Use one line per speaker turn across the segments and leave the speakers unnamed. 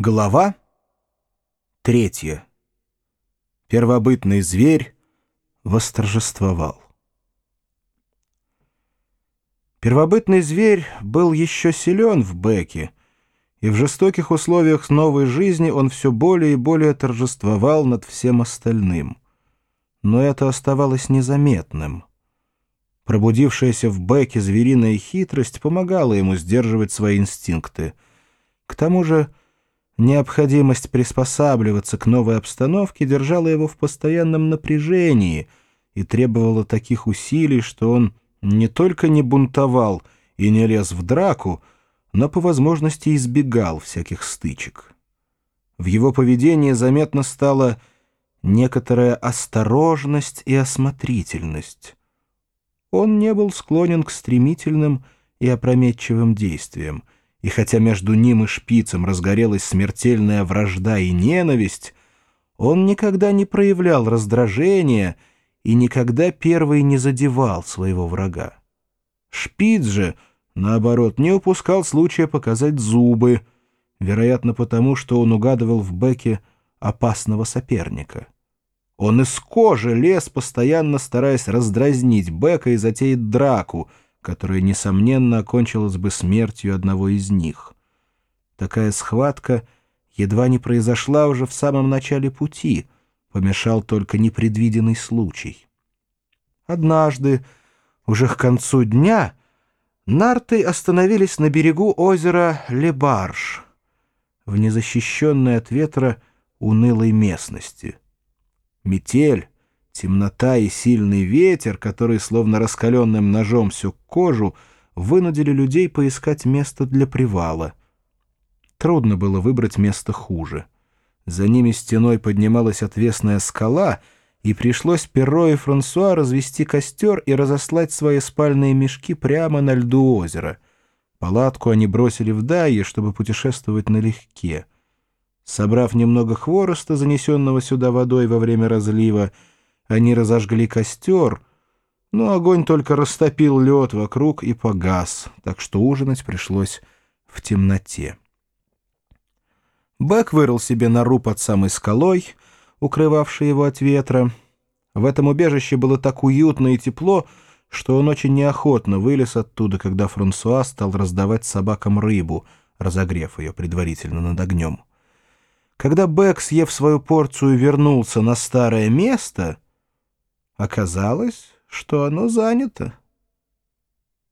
Глава третья. Первобытный зверь восторжествовал. Первобытный зверь был еще силен в Беке, и в жестоких условиях новой жизни он все более и более торжествовал над всем остальным. Но это оставалось незаметным. Пробудившаяся в Беке звериная хитрость помогала ему сдерживать свои инстинкты. К тому же необходимость приспосабливаться к новой обстановке держала его в постоянном напряжении и требовала таких усилий, что он не только не бунтовал и не лез в драку, но по возможности избегал всяких стычек. В его поведении заметно стала некоторая осторожность и осмотрительность. Он не был склонен к стремительным и опрометчивым действиям, и хотя между ним и шпицем разгорелась смертельная вражда и ненависть, он никогда не проявлял раздражения и никогда первый не задевал своего врага. Шпиц же — наоборот, не упускал случая показать зубы, вероятно потому, что он угадывал в Беке опасного соперника. Он из кожи лез, постоянно стараясь раздразнить Бека и затеять драку, которая, несомненно, окончилась бы смертью одного из них. Такая схватка едва не произошла уже в самом начале пути, помешал только непредвиденный случай. Однажды, уже к концу дня, Нарты остановились на берегу озера Лебарш, в незащищенной от ветра унылой местности. Метель, темнота и сильный ветер, который словно раскаленным ножом сёк кожу, вынудили людей поискать место для привала. Трудно было выбрать место хуже. За ними стеной поднималась отвесная скала — и пришлось Перро и Франсуа развести костер и разослать свои спальные мешки прямо на льду озера. Палатку они бросили в дайе, чтобы путешествовать налегке. Собрав немного хвороста, занесенного сюда водой во время разлива, они разожгли костер, но огонь только растопил лед вокруг и погас, так что ужинать пришлось в темноте. Бэк вырыл себе нору под самой скалой — укрывавший его от ветра. В этом убежище было так уютно и тепло, что он очень неохотно вылез оттуда, когда Франсуа стал раздавать собакам рыбу, разогрев ее предварительно над огнем. Когда Бек, съев свою порцию, вернулся на старое место, оказалось, что оно занято.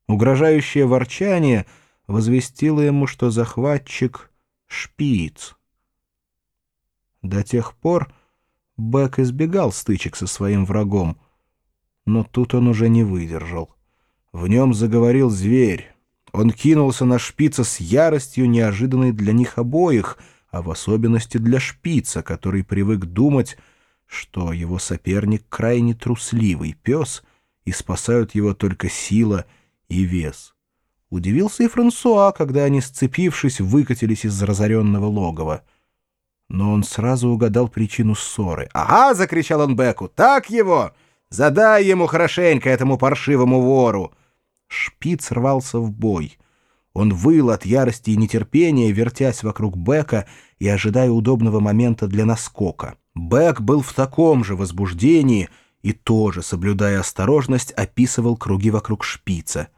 Угрожающее ворчание возвестило ему, что захватчик — шпиц. До тех пор, Бэк избегал стычек со своим врагом, но тут он уже не выдержал. В нем заговорил зверь. Он кинулся на шпица с яростью, неожиданной для них обоих, а в особенности для шпица, который привык думать, что его соперник крайне трусливый пес, и спасают его только сила и вес. Удивился и Франсуа, когда они, сцепившись, выкатились из разоренного логова — но он сразу угадал причину ссоры. «Ага!» — закричал он Беку. «Так его! Задай ему хорошенько, этому паршивому вору!» Шпиц рвался в бой. Он выл от ярости и нетерпения, вертясь вокруг Бека и ожидая удобного момента для наскока. Бек был в таком же возбуждении и тоже, соблюдая осторожность, описывал круги вокруг шпица.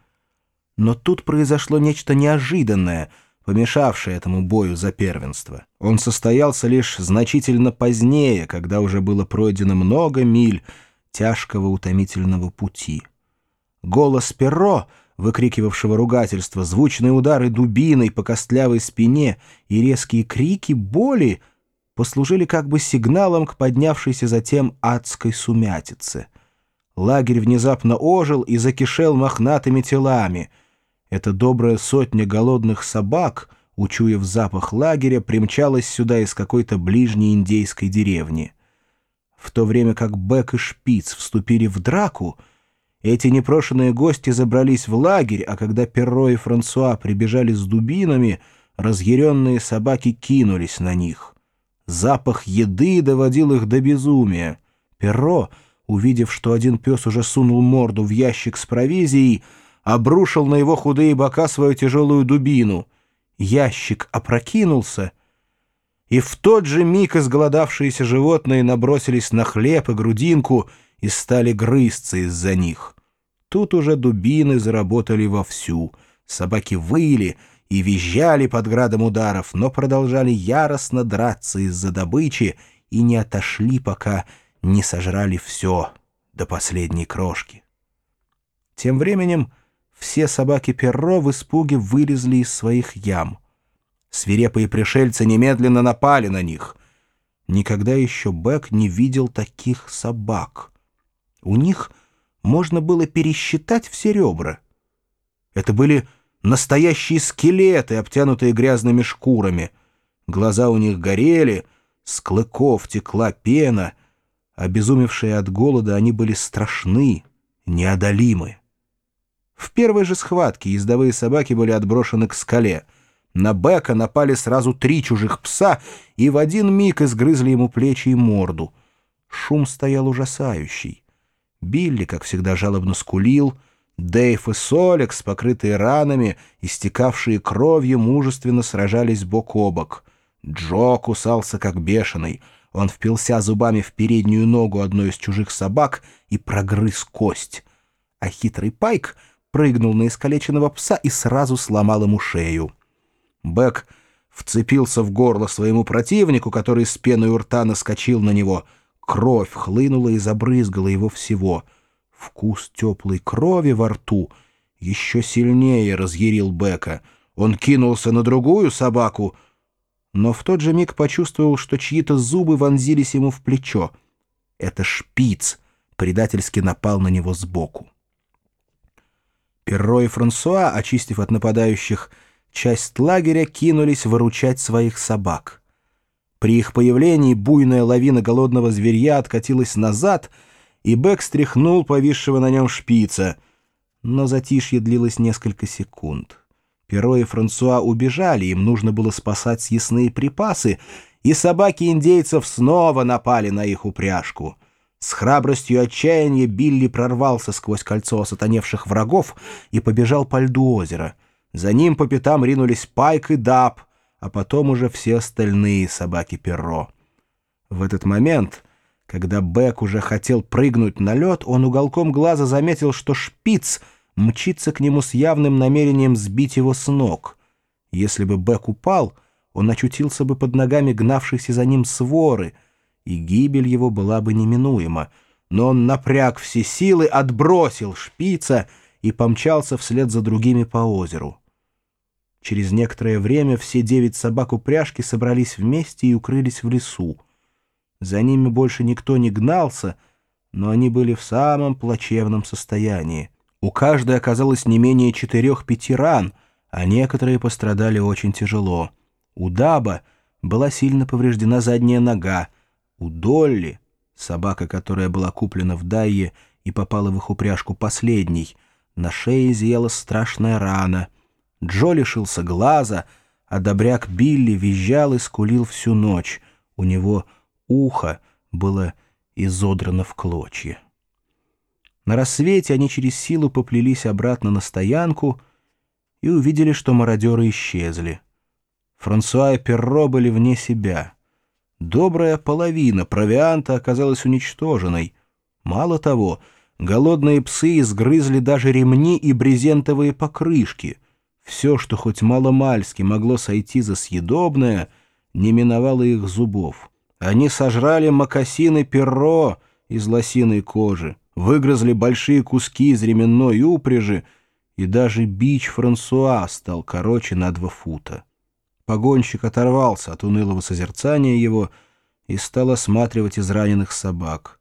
Но тут произошло нечто неожиданное — помешавший этому бою за первенство. Он состоялся лишь значительно позднее, когда уже было пройдено много миль тяжкого утомительного пути. Голос Перро, выкрикивавшего ругательство, звучные удары дубиной по костлявой спине и резкие крики боли послужили как бы сигналом к поднявшейся затем адской сумятице. Лагерь внезапно ожил и закишел мохнатыми телами — эта добрая сотня голодных собак, учуяв запах лагеря, примчалась сюда из какой-то ближней индейской деревни. В то время как Бек и Шпиц вступили в драку, эти непрошенные гости забрались в лагерь, а когда Перро и Франсуа прибежали с дубинами, разъяренные собаки кинулись на них. Запах еды доводил их до безумия. Перро, увидев, что один пес уже сунул морду в ящик с провизией, обрушил на его худые бока свою тяжелую дубину. Ящик опрокинулся, и в тот же миг изголодавшиеся животные набросились на хлеб и грудинку и стали грызться из-за них. Тут уже дубины заработали вовсю, собаки выли и визжали под градом ударов, но продолжали яростно драться из-за добычи и не отошли, пока не сожрали все до последней крошки. Тем временем все собаки Перро в испуге вылезли из своих ям. Свирепые пришельцы немедленно напали на них. Никогда еще Бэк не видел таких собак. У них можно было пересчитать все ребра. Это были настоящие скелеты, обтянутые грязными шкурами. Глаза у них горели, с клыков текла пена. Обезумевшие от голода, они были страшны, неодолимы. В первой же схватке ездовые собаки были отброшены к скале. На Бека напали сразу три чужих пса и в один миг изгрызли ему плечи и морду. Шум стоял ужасающий. Билли, как всегда, жалобно скулил. Дэйв и Солекс, покрытые ранами, истекавшие кровью, мужественно сражались бок о бок. Джо кусался, как бешеный. Он впился зубами в переднюю ногу одной из чужих собак и прогрыз кость. А хитрый Пайк прыгнул на искалеченного пса и сразу сломал ему шею. Бэк вцепился в горло своему противнику, который с пеной у рта наскочил на него. Кровь хлынула и забрызгала его всего. Вкус теплой крови во рту еще сильнее разъярил Бека. Он кинулся на другую собаку, но в тот же миг почувствовал, что чьи-то зубы вонзились ему в плечо. Это шпиц предательски напал на него сбоку. Перро и Франсуа, очистив от нападающих часть лагеря, кинулись выручать своих собак. При их появлении буйная лавина голодного зверья откатилась назад, и Бэк стряхнул повисшего на нем шпица. Но затишье длилось несколько секунд. Перо и Франсуа убежали, им нужно было спасать съестные припасы, и собаки индейцев снова напали на их упряжку — с храбростью отчаяния Билли прорвался сквозь кольцо осатаневших врагов и побежал по льду озера. За ним по пятам ринулись Пайк и Даб, а потом уже все остальные собаки Перро. В этот момент, когда Бэк уже хотел прыгнуть на лед, он уголком глаза заметил, что шпиц мчится к нему с явным намерением сбить его с ног. Если бы Бэк упал, он очутился бы под ногами гнавшихся за ним своры — и гибель его была бы неминуема, но он напряг все силы, отбросил шпица и помчался вслед за другими по озеру. Через некоторое время все девять собак упряжки собрались вместе и укрылись в лесу. За ними больше никто не гнался, но они были в самом плачевном состоянии. У каждой оказалось не менее четырех-пяти ран, а некоторые пострадали очень тяжело. У Даба была сильно повреждена задняя нога, у Долли, собака, которая была куплена в Дайе и попала в их упряжку последней, на шее зияла страшная рана. Джо лишился глаза, а добряк Билли визжал и скулил всю ночь. У него ухо было изодрано в клочья. На рассвете они через силу поплелись обратно на стоянку и увидели, что мародеры исчезли. Франсуа и Перро были вне себя — Добрая половина провианта оказалась уничтоженной. Мало того, голодные псы изгрызли даже ремни и брезентовые покрышки. Все, что хоть маломальски могло сойти за съедобное, не миновало их зубов. Они сожрали мокасины перо из лосиной кожи, выгрызли большие куски из ременной упряжи, и даже бич Франсуа стал короче на два фута. Погонщик оторвался от унылого созерцания его и стал осматривать израненных собак.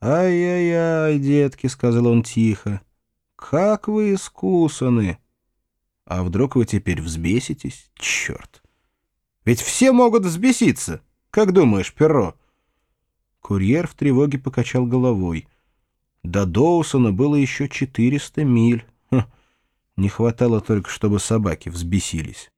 «Ай-яй-яй, детки», — сказал он тихо, — «как вы искусаны!» «А вдруг вы теперь взбеситесь? Черт! Ведь все могут взбеситься! Как думаешь, перо?» Курьер в тревоге покачал головой. До Доусона было еще 400 миль. Хм, не хватало только, чтобы собаки взбесились.